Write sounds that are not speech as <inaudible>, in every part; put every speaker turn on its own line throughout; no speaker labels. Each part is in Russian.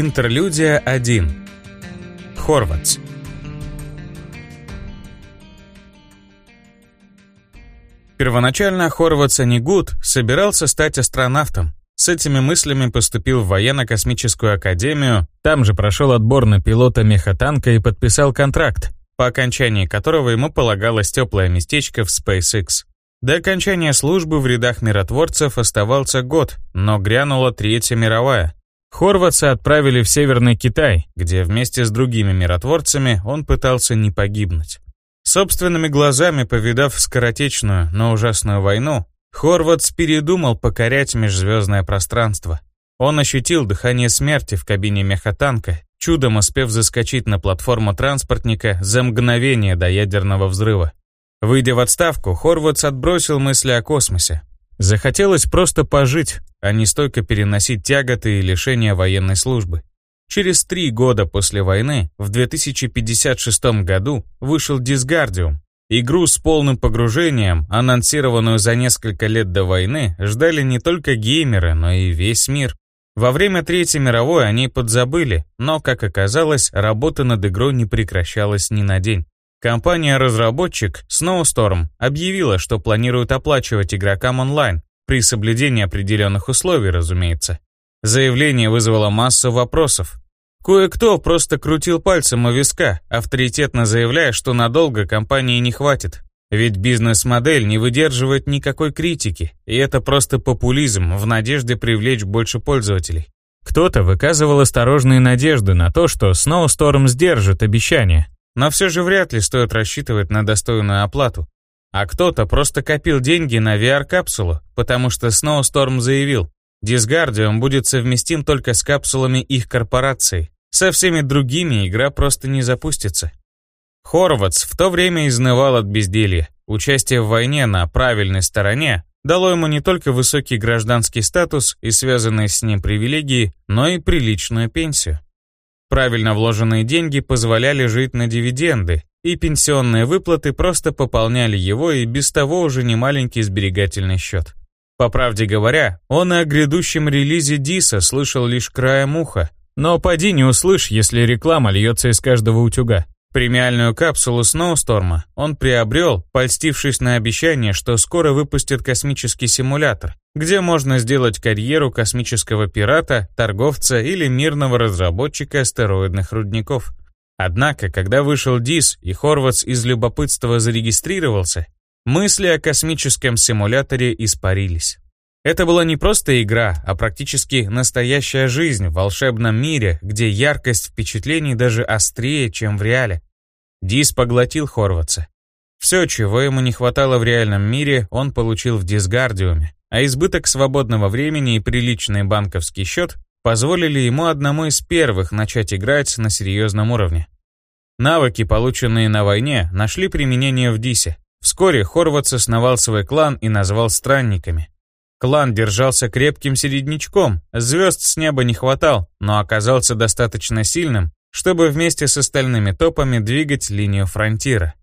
Интерлюдия 1. Хорватс. Первоначально Хорватс Анигут собирался стать астронавтом. С этими мыслями поступил в военно-космическую академию, там же прошел отбор на пилота мехатанка и подписал контракт, по окончании которого ему полагалось теплое местечко в SpaceX. До окончания службы в рядах миротворцев оставался год, но грянула Третья мировая. Хорватса отправили в Северный Китай, где вместе с другими миротворцами он пытался не погибнуть. Собственными глазами повидав скоротечную, но ужасную войну, Хорватс передумал покорять межзвездное пространство. Он ощутил дыхание смерти в кабине мехатанка, чудом успев заскочить на платформу транспортника за мгновение до ядерного взрыва. Выйдя в отставку, Хорватс отбросил мысли о космосе. Захотелось просто пожить, а не столько переносить тяготы и лишения военной службы. Через три года после войны, в 2056 году, вышел Дисгардиум. Игру с полным погружением, анонсированную за несколько лет до войны, ждали не только геймеры, но и весь мир. Во время Третьей мировой они подзабыли, но, как оказалось, работа над игрой не прекращалась ни на день. Компания-разработчик Snowstorm объявила, что планирует оплачивать игрокам онлайн, при соблюдении определенных условий, разумеется. Заявление вызвало массу вопросов. Кое-кто просто крутил пальцем у виска, авторитетно заявляя, что надолго компании не хватит. Ведь бизнес-модель не выдерживает никакой критики, и это просто популизм в надежде привлечь больше пользователей. Кто-то выказывал осторожные надежды на то, что Snowstorm сдержит обещания, но все же вряд ли стоит рассчитывать на достойную оплату. А кто-то просто копил деньги на VR-капсулу, потому что Snowstorm заявил, Disguardium будет совместим только с капсулами их корпорации. Со всеми другими игра просто не запустится. Хорватс в то время изнывал от безделья. Участие в войне на правильной стороне дало ему не только высокий гражданский статус и связанные с ним привилегии, но и приличную пенсию. Правильно вложенные деньги позволяли жить на дивиденды, и пенсионные выплаты просто пополняли его и без того уже немаленький сберегательный счет. По правде говоря, он о грядущем релизе Диса слышал лишь краем уха, но поди не услышь, если реклама льется из каждого утюга. Премиальную капсулу Сноусторма он приобрел, польстившись на обещание, что скоро выпустит космический симулятор, где можно сделать карьеру космического пирата, торговца или мирного разработчика астероидных рудников. Однако, когда вышел Дис и Хорватс из любопытства зарегистрировался, мысли о космическом симуляторе испарились. Это была не просто игра, а практически настоящая жизнь в волшебном мире, где яркость впечатлений даже острее, чем в реале. Дис поглотил Хорватса. Все, чего ему не хватало в реальном мире, он получил в Дисгардиуме, а избыток свободного времени и приличный банковский счет позволили ему одному из первых начать играть на серьезном уровне. Навыки, полученные на войне, нашли применение в Дисе. Вскоре Хорватс основал свой клан и назвал странниками. Клан держался крепким середнячком, звезд с неба не хватал, но оказался достаточно сильным, чтобы вместе с остальными топами двигать линию фронтира.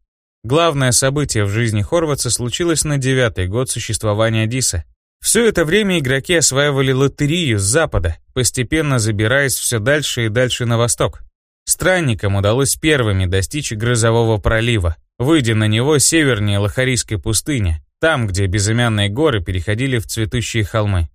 Главное событие в жизни Хорватса случилось на девятый год существования Диса. Все это время игроки осваивали лотерию с запада, постепенно забираясь все дальше и дальше на восток. Странникам удалось первыми достичь Грозового пролива, выйдя на него севернее Лохарийской пустыни, там, где безымянные горы переходили в цветущие холмы.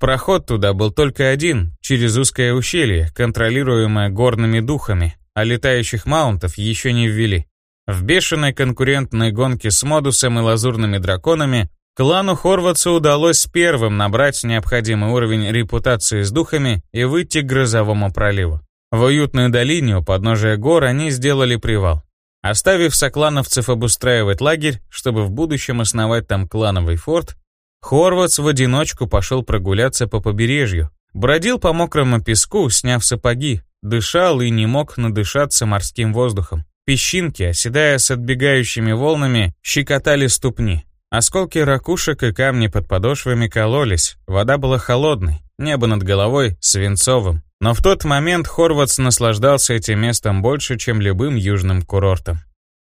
Проход туда был только один, через узкое ущелье, контролируемое горными духами, а летающих маунтов еще не ввели. В бешеной конкурентной гонке с Модусом и Лазурными драконами клану Хорватса удалось первым набрать необходимый уровень репутации с духами и выйти к грозовому проливу. В уютную долине у подножия гор они сделали привал. Оставив соклановцев обустраивать лагерь, чтобы в будущем основать там клановый форт, Хорватс в одиночку пошел прогуляться по побережью, бродил по мокрому песку, сняв сапоги, дышал и не мог надышаться морским воздухом. Песчинки, оседая с отбегающими волнами, щекотали ступни. Осколки ракушек и камни под подошвами кололись, вода была холодной, небо над головой свинцовым. Но в тот момент Хорватс наслаждался этим местом больше, чем любым южным курортом.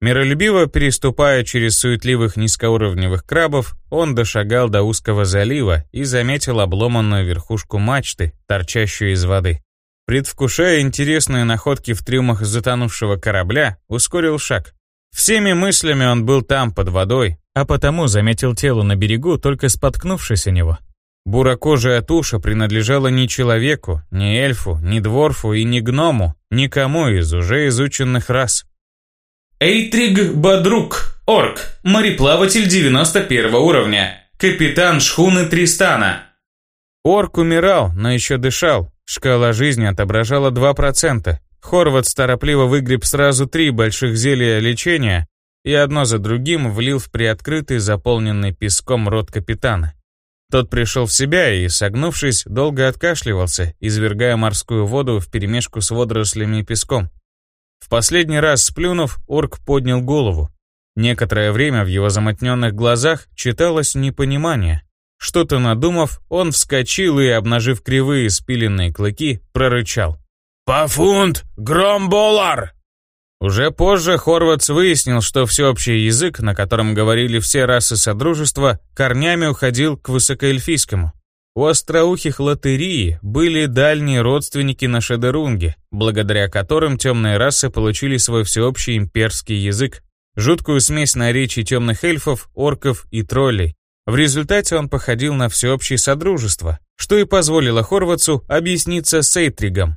Миролюбиво переступая через суетливых низкоуровневых крабов, он дошагал до узкого залива и заметил обломанную верхушку мачты, торчащую из воды. предвкушая интересные находки в трюмах затонувшего корабля, ускорил шаг. Всеми мыслями он был там, под водой, а потому заметил тело на берегу, только споткнувшись о него. Бурокожая туша принадлежала не человеку, не эльфу, не дворфу и не гному, никому из уже изученных рас.
Эйтриг Бадрук, орк, мореплаватель 91 уровня, капитан шхуны Тристана.
Орк умирал, но еще дышал. Шкала жизни отображала 2%. Хорват торопливо выгреб сразу три больших зелья лечения и одно за другим влил в приоткрытый, заполненный песком рот капитана. Тот пришел в себя и, согнувшись, долго откашливался, извергая морскую воду вперемешку с водорослями и песком. В последний раз сплюнув, орк поднял голову. Некоторое время в его замутненных глазах читалось непонимание. Что-то надумав, он вскочил и, обнажив кривые спиленные клыки, прорычал.
«Пафунт! Громболар!»
Уже позже Хорватс выяснил, что всеобщий язык, на котором говорили все расы Содружества, корнями уходил к высокоэльфийскому. У остроухих латерии были дальние родственники на Шедерунге, благодаря которым темные расы получили свой всеобщий имперский язык, жуткую смесь наречий темных эльфов, орков и троллей. В результате он походил на всеобщее содружество, что и позволило Хорватсу объясниться с Эйтригом,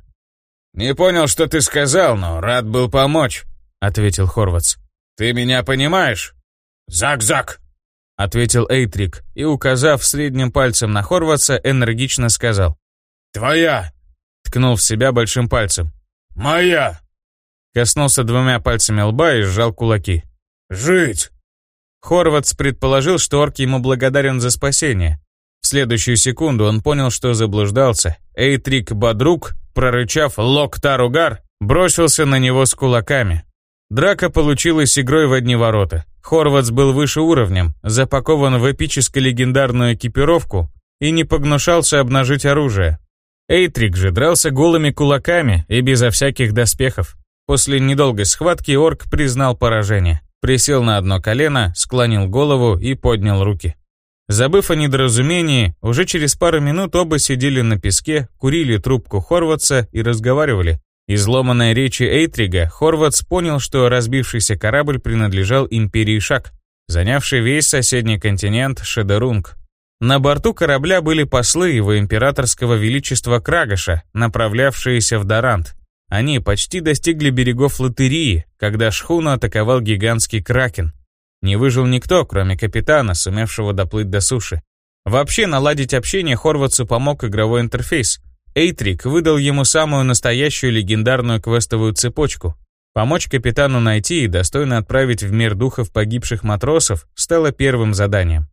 «Не понял, что ты сказал, но рад был помочь», — ответил Хорватс. «Ты меня понимаешь?» «Зак-зак», —
ответил Эйтрик и, указав средним пальцем на Хорватса, энергично сказал.
«Твоя!»
— ткнул в себя большим пальцем.
«Моя!»
Коснулся двумя пальцами лба и сжал кулаки.
«Жить!»
Хорватс предположил, что орк ему благодарен за спасение. В следующую секунду он понял, что заблуждался. Эйтрик Бадрук прорычав «Локтаругар», бросился на него с кулаками. Драка получилась игрой в одни ворота. Хорватс был выше уровнем, запакован в эпически легендарную экипировку и не погнушался обнажить оружие. Эйтрик же дрался голыми кулаками и безо всяких доспехов. После недолгой схватки орк признал поражение, присел на одно колено, склонил голову и поднял руки. Забыв о недоразумении, уже через пару минут оба сидели на песке, курили трубку Хорватса и разговаривали. Из ломаной речи Эйтрига Хорватс понял, что разбившийся корабль принадлежал империи Шак, занявший весь соседний континент Шедерунг. На борту корабля были послы его императорского величества Крагаша, направлявшиеся в Дарант. Они почти достигли берегов Латерии, когда шхуну атаковал гигантский кракен. Не выжил никто, кроме капитана, сумевшего доплыть до суши. Вообще наладить общение Хорватсу помог игровой интерфейс. Эйтрик выдал ему самую настоящую легендарную квестовую цепочку. Помочь капитану найти и достойно отправить в мир духов погибших матросов стало первым заданием.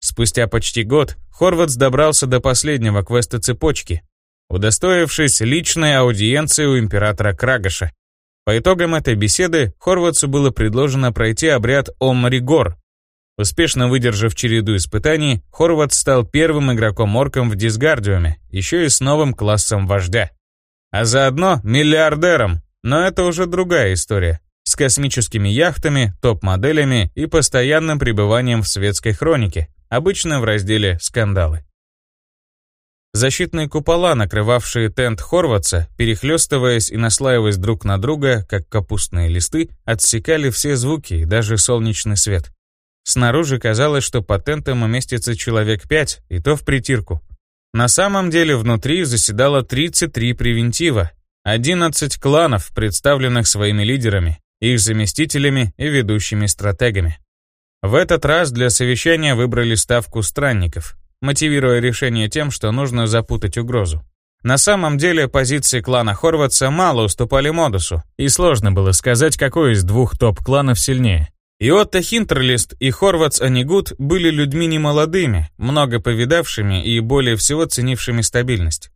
Спустя почти год Хорватс добрался до последнего квеста цепочки, удостоившись личной аудиенции у императора Крагаша. По итогам этой беседы Хорватсу было предложено пройти обряд Омригор. Успешно выдержав череду испытаний, Хорват стал первым игроком-орком в Дисгардиуме, еще и с новым классом вождя. А заодно миллиардером, но это уже другая история, с космическими яхтами, топ-моделями и постоянным пребыванием в светской хронике, обычно в разделе «Скандалы». Защитные купола, накрывавшие тент Хорватса, перехлестываясь и наслаиваясь друг на друга, как капустные листы, отсекали все звуки и даже солнечный свет. Снаружи казалось, что по тентам уместится человек пять, и то в притирку. На самом деле внутри заседало 33 превентива, 11 кланов, представленных своими лидерами, их заместителями и ведущими стратегами. В этот раз для совещания выбрали ставку странников, мотивируя решение тем, что нужно запутать угрозу. На самом деле позиции клана Хорватса мало уступали Модусу, и сложно было сказать, какой из двух топ-кланов сильнее. Иотта Хинтерлист и Хорватс Анигут были людьми немолодыми, много повидавшими и более всего ценившими стабильность.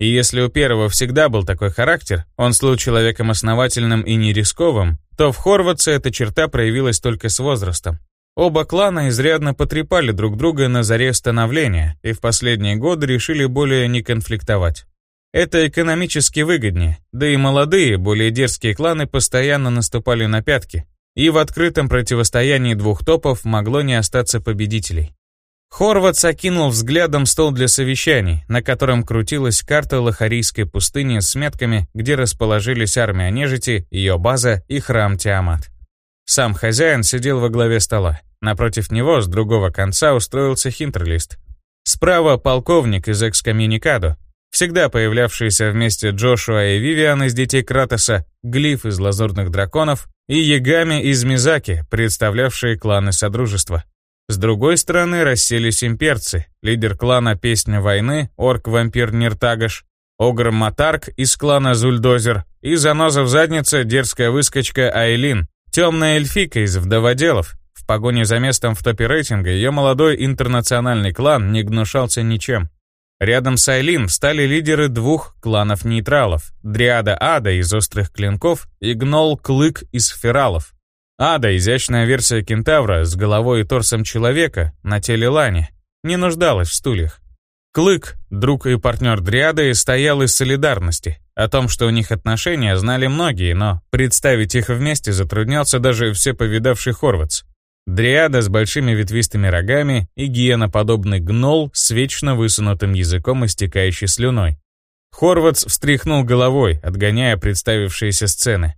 И если у первого всегда был такой характер, он слыл человеком основательным и нерисковым, то в Хорватсе эта черта проявилась только с возрастом. Оба клана изрядно потрепали друг друга на заре становления и в последние годы решили более не конфликтовать. Это экономически выгоднее, да и молодые, более дерзкие кланы постоянно наступали на пятки, и в открытом противостоянии двух топов могло не остаться победителей. Хорватс окинул взглядом стол для совещаний, на котором крутилась карта Лохарийской пустыни с метками, где расположились армия нежити, ее база и храм Тиамат. Сам хозяин сидел во главе стола. Напротив него с другого конца устроился хинтерлист. Справа полковник из экскоммуникадо, всегда появлявшийся вместе Джошуа и Вивиан из детей Кратоса, Глиф из лазурных драконов и Ягами из Мизаки, представлявшие кланы Содружества. С другой стороны расселись имперцы, лидер клана Песня войны, орк-вампир Ниртагаш, Огр Матарк из клана Зульдозер и заноза в заднице дерзкая выскочка Айлин, темная эльфика из вдоводелов. В погоне за местом в топе рейтинга ее молодой интернациональный клан не гнушался ничем. Рядом с Айлин встали лидеры двух кланов нейтралов, Дриада Ада из Острых Клинков и Гнол Клык из Фералов. Ада, изящная версия кентавра с головой и торсом человека на теле Лани, не нуждалась в стульях. Клык, друг и партнер Дриады, стоял из солидарности. О том, что у них отношения, знали многие, но представить их вместе затруднялся даже все повидавший Хорватс. Дриада с большими ветвистыми рогами и гиеноподобный гнол с вечно высунутым языком и стекающей слюной. Хорватс встряхнул головой, отгоняя представившиеся сцены.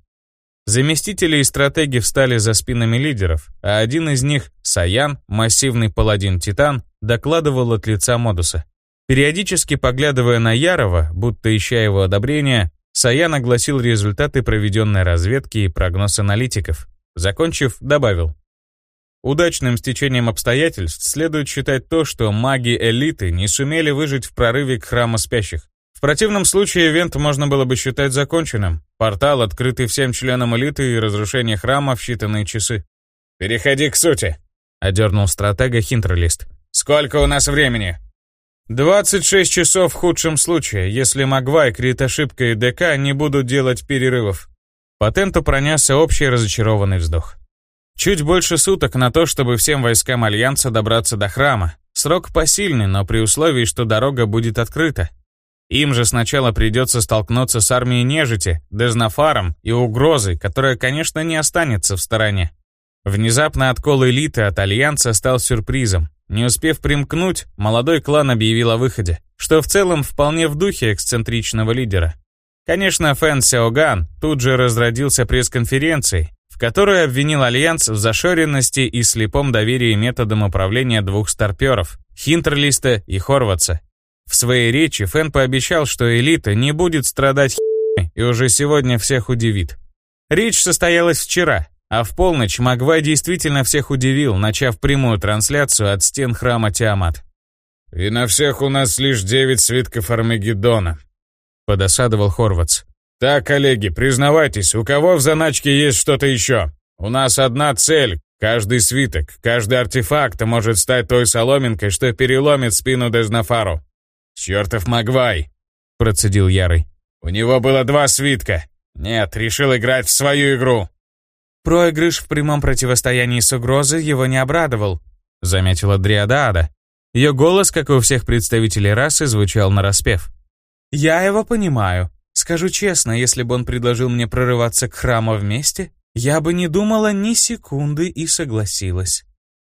Заместители и стратеги встали за спинами лидеров, а один из них, Саян, массивный паладин-титан, докладывал от лица Модуса. Периодически поглядывая на Ярова, будто ища его одобрения, Саян огласил результаты проведенной разведки и прогноз аналитиков. Закончив, добавил. Удачным стечением обстоятельств следует считать то, что маги элиты не сумели выжить в прорыве к храму спящих. В противном случае ивент можно было бы считать законченным. Портал, открытый всем членам элиты и разрушение храма в считанные часы.
«Переходи к сути», —
одернул стратега Хинтерлист.
«Сколько у нас времени?»
26 часов в худшем случае, если Магвай, Крит Ошибка и ДК не будут делать перерывов. Патенту пронесся общий разочарованный вздох. Чуть больше суток на то, чтобы всем войскам Альянса добраться до храма. Срок посильный, но при условии, что дорога будет открыта. Им же сначала придется столкнуться с армией нежити, Дезнафаром и угрозой, которая, конечно, не останется в стороне. Внезапно откол элиты от Альянса стал сюрпризом. Не успев примкнуть, молодой клан объявил о выходе, что в целом вполне в духе эксцентричного лидера. Конечно, Фэн Сяоган тут же разродился пресс-конференцией, в которой обвинил Альянс в зашоренности и слепом доверии методам управления двух старперов – Хинтерлиста и Хорватса. В своей речи Фэн пообещал, что элита не будет страдать и уже сегодня всех удивит. Речь состоялась вчера, а в полночь Магвай действительно всех удивил, начав прямую трансляцию от стен храма Тиамат.
«И на всех у нас лишь девять свитков Армагеддона», — подосадовал Хорватс. «Так, коллеги, признавайтесь, у кого в заначке есть что-то еще? У нас одна цель. Каждый свиток, каждый артефакт может стать той соломинкой, что переломит спину Дезнафару. «Чертов Магвай!» — процедил Ярый. «У него было два свитка. Нет, решил играть в свою игру».
«Проигрыш в прямом противостоянии с угрозой его не обрадовал», — заметила Дриада Ее голос, как и у всех представителей расы, звучал нараспев. «Я его понимаю. Скажу честно, если бы он предложил мне прорываться к храму вместе, я бы не думала ни секунды и согласилась».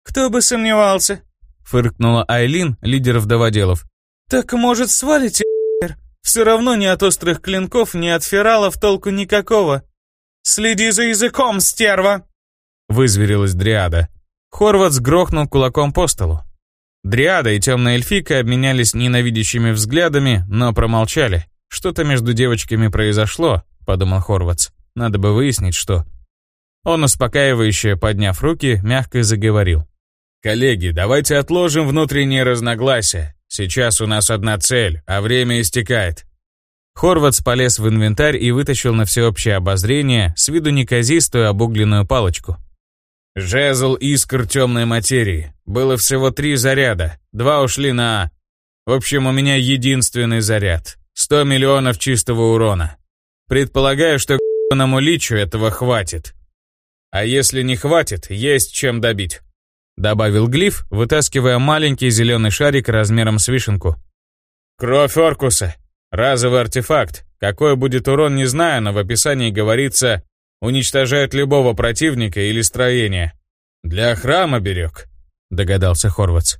«Кто бы сомневался?» — фыркнула Айлин, лидер вдоводелов. «Так, может, свалите, <laughs> Все равно ни от острых клинков, ни от фералов толку никакого. «Следи за языком, стерва!» Вызверилась Дриада. Хорват сгрохнул кулаком по столу. Дриада и темная эльфика обменялись ненавидящими взглядами, но промолчали. Что-то между девочками произошло, подумал Хорватс. Надо бы выяснить, что. Он, успокаивающе подняв руки, мягко заговорил. «Коллеги, давайте отложим внутренние разногласия. Сейчас у нас одна цель, а время истекает. Хорватс полез в инвентарь и вытащил на всеобщее обозрение с виду неказистую обугленную палочку. Жезл искр темной материи. Было всего три заряда. Два ушли на... В общем, у меня единственный заряд. Сто миллионов чистого урона. Предполагаю, что к***ному личу этого хватит. А если не хватит, есть чем добить. Добавил Глиф, вытаскивая маленький зеленый шарик размером с вишенку. Кровь Оркуса. Разовый артефакт. Какой будет урон, не знаю, но в описании говорится «уничтожает любого противника или строение». «Для храма берег», — догадался Хорватс.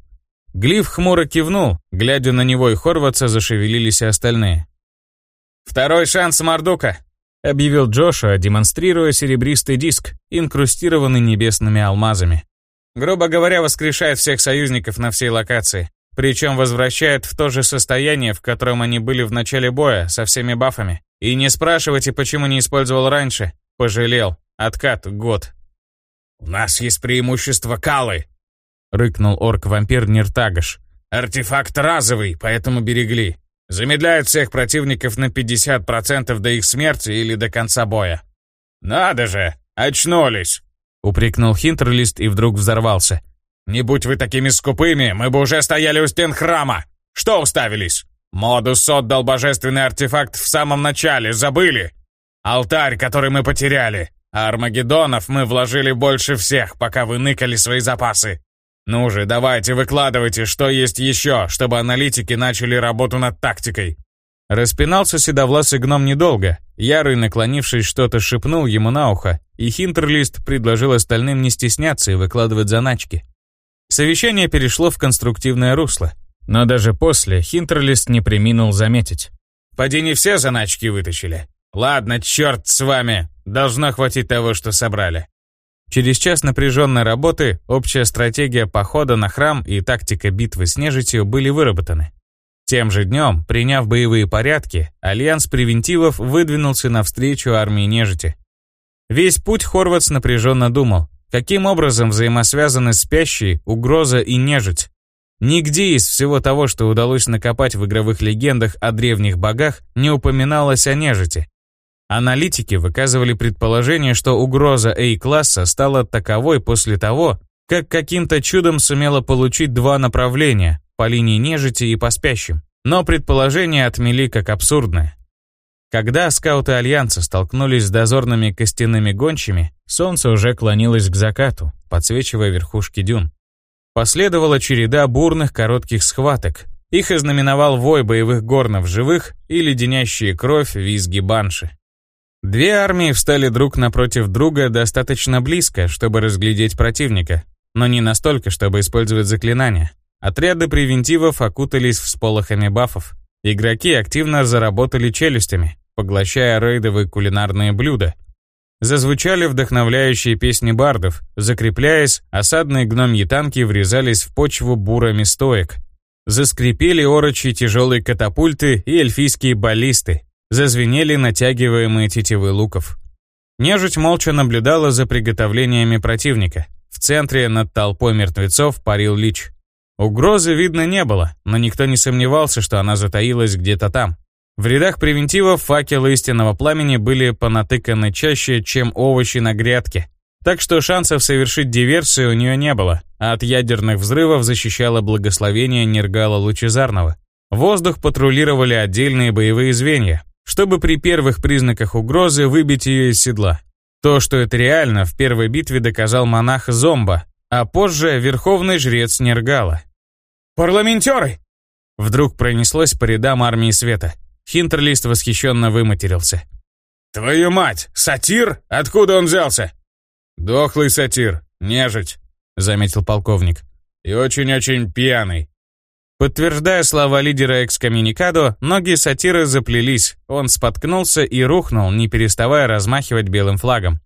Глиф хмуро кивнул, глядя на него и Хорватса зашевелились и остальные. «Второй шанс Мардука!» — объявил Джошуа, демонстрируя серебристый диск, инкрустированный небесными алмазами. Грубо говоря, воскрешает всех союзников на всей локации. Причем возвращает в то же состояние, в котором они были в начале боя, со всеми бафами. И не спрашивайте, почему не использовал раньше. Пожалел. Откат год.
«У нас есть преимущество Калы!»
— рыкнул орк-вампир Ниртагаш.
«Артефакт разовый, поэтому берегли. Замедляет всех противников на 50% до их смерти или до конца боя». «Надо же! Очнулись!» — упрекнул Хинтерлист и вдруг взорвался. «Не будь вы такими скупыми, мы бы уже стояли у стен храма! Что уставились? Модус отдал божественный артефакт в самом начале, забыли? Алтарь, который мы потеряли. Армагеддонов мы вложили больше всех, пока вы ныкали свои запасы. Ну же, давайте выкладывайте, что есть еще, чтобы аналитики начали работу над тактикой».
Распинался седовласый гном недолго. Ярый, наклонившись, что-то шепнул ему на ухо, и Хинтерлист предложил остальным не стесняться и выкладывать заначки. Совещание перешло в конструктивное русло. Но даже после Хинтерлист не приминул заметить.
«Поди не все заначки вытащили. Ладно, черт с вами. Должно хватить того, что собрали».
Через час напряженной работы общая стратегия похода на храм и тактика битвы с нежитью были выработаны. Тем же днем, приняв боевые порядки, Альянс превентивов выдвинулся навстречу армии нежити. Весь путь Хорватс напряженно думал, каким образом взаимосвязаны спящие, угроза и нежить. Нигде из всего того, что удалось накопать в игровых легендах о древних богах, не упоминалось о нежити. Аналитики выказывали предположение, что угроза A-класса стала таковой после того, как каким-то чудом сумела получить два направления по линии нежити и по спящим. Но предположение отмели как абсурдное. Когда скауты Альянса столкнулись с дозорными костяными гончими, солнце уже клонилось к закату, подсвечивая верхушки дюн. Последовала череда бурных коротких схваток. Их ознаменовал вой боевых горнов живых и леденящие кровь визги банши. Две армии встали друг напротив друга достаточно близко, чтобы разглядеть противника, но не настолько, чтобы использовать заклинания. Отряды превентивов окутались всполохами бафов. Игроки активно заработали челюстями, поглощая рейдовые кулинарные блюда. Зазвучали вдохновляющие песни бардов, закрепляясь, осадные гномьи танки врезались в почву бурами стоек. Заскрипели орочи тяжелые катапульты и эльфийские баллисты, Зазвенели натягиваемые тетивы луков. Нежить молча наблюдала за приготовлениями противника. В центре над толпой мертвецов парил лич. Угрозы видно не было, но никто не сомневался, что она затаилась где-то там. В рядах превентивов факелы истинного пламени были понатыканы чаще, чем овощи на грядке. Так что шансов совершить диверсию у нее не было, а от ядерных взрывов защищало благословение Нергала Лучезарного. Воздух патрулировали отдельные боевые звенья, чтобы при первых признаках угрозы выбить ее из седла. То, что это реально, в первой битве доказал монах Зомба, а позже верховный жрец Нергала.
«Парламентеры!»
Вдруг пронеслось по рядам армии света. Хинтерлист восхищенно выматерился.
«Твою мать! Сатир? Откуда он взялся?» «Дохлый сатир, нежить», — заметил полковник. «И очень-очень пьяный.
Подтверждая слова лидера экскоммуникадо, ноги сатиры заплелись, он споткнулся и рухнул, не переставая размахивать белым флагом.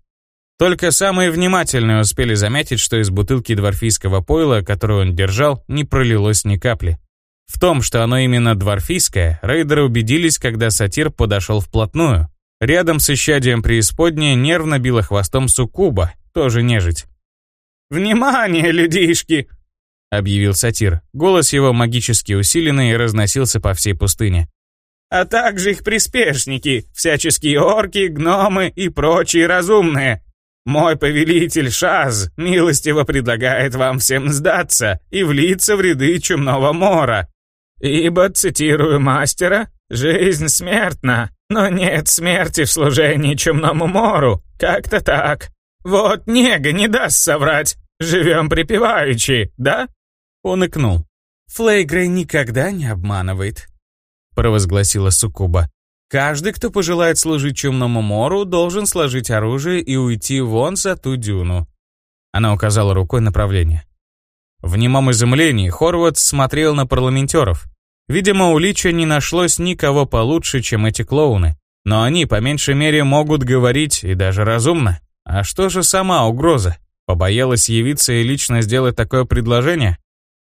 Только самые внимательные успели заметить, что из бутылки дворфийского пойла, которую он держал, не пролилось ни капли. В том, что оно именно дворфийское, рейдеры убедились, когда сатир подошел вплотную. Рядом с исчадием преисподней нервно била хвостом суккуба, тоже нежить.
«Внимание, людишки!»
— объявил сатир. Голос его магически усиленный разносился по всей пустыне.
«А также их приспешники, всяческие орки, гномы и прочие разумные. Мой повелитель Шаз милостиво предлагает вам всем сдаться и влиться в ряды чумного мора. Ибо, цитирую мастера, «Жизнь смертна, но нет смерти в служении чумному мору. Как-то так. Вот нега не даст соврать. Живем припеваючи, да?»
Он икнул.
«Флейгрей никогда не обманывает», —
провозгласила Сукуба. «Каждый, кто пожелает служить Чумному Мору, должен сложить оружие и уйти вон за ту дюну». Она указала рукой направление. В немом изумлении Хорват смотрел на парламентеров. Видимо, у Лича не нашлось никого получше, чем эти клоуны. Но они, по меньшей мере, могут говорить и даже разумно. А что же сама угроза? Побоялась явиться и лично сделать такое предложение?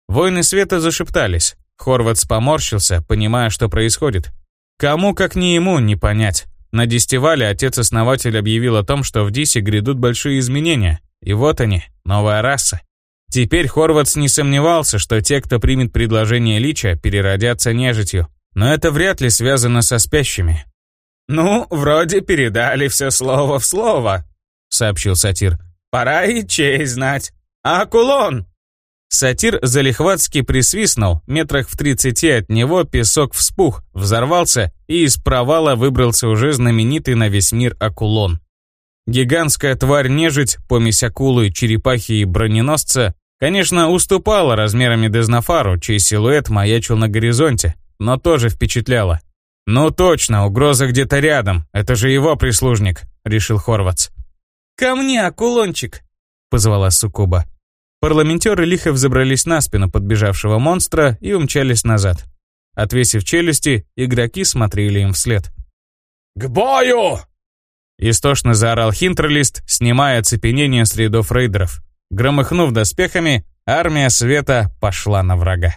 Воины света зашептались. Хорватс поморщился, понимая, что происходит. Кому, как не ему, не понять. На дестивале отец-основатель объявил о том, что в Дисе грядут большие изменения. И вот они, новая раса. Теперь Хорватс не сомневался, что те, кто примет предложение Лича, переродятся нежитью. Но это вряд ли связано со спящими. «Ну, вроде передали все слово в слово», — сообщил сатир. «Пора и честь знать. А кулон?» Сатир залихватски присвистнул, метрах в тридцати от него песок вспух, взорвался, и из провала выбрался уже знаменитый на весь мир акулон. Гигантская тварь-нежить, помесь акулы, черепахи и броненосца, конечно, уступала размерами Дезнафару, чей силуэт маячил на горизонте, но тоже впечатляла. «Ну точно, угроза где-то рядом, это же его прислужник», — решил Хорватс. «Ко мне, акулончик!» — позвала Сукуба. Парламентеры лихо взобрались на спину подбежавшего монстра и умчались назад. Отвесив челюсти, игроки смотрели им вслед.
«К бою!»
Истошно заорал Хинтерлист, снимая оцепенение с рядов рейдеров. Громыхнув доспехами, армия света пошла на врага.